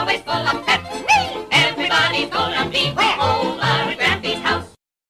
always full of pep.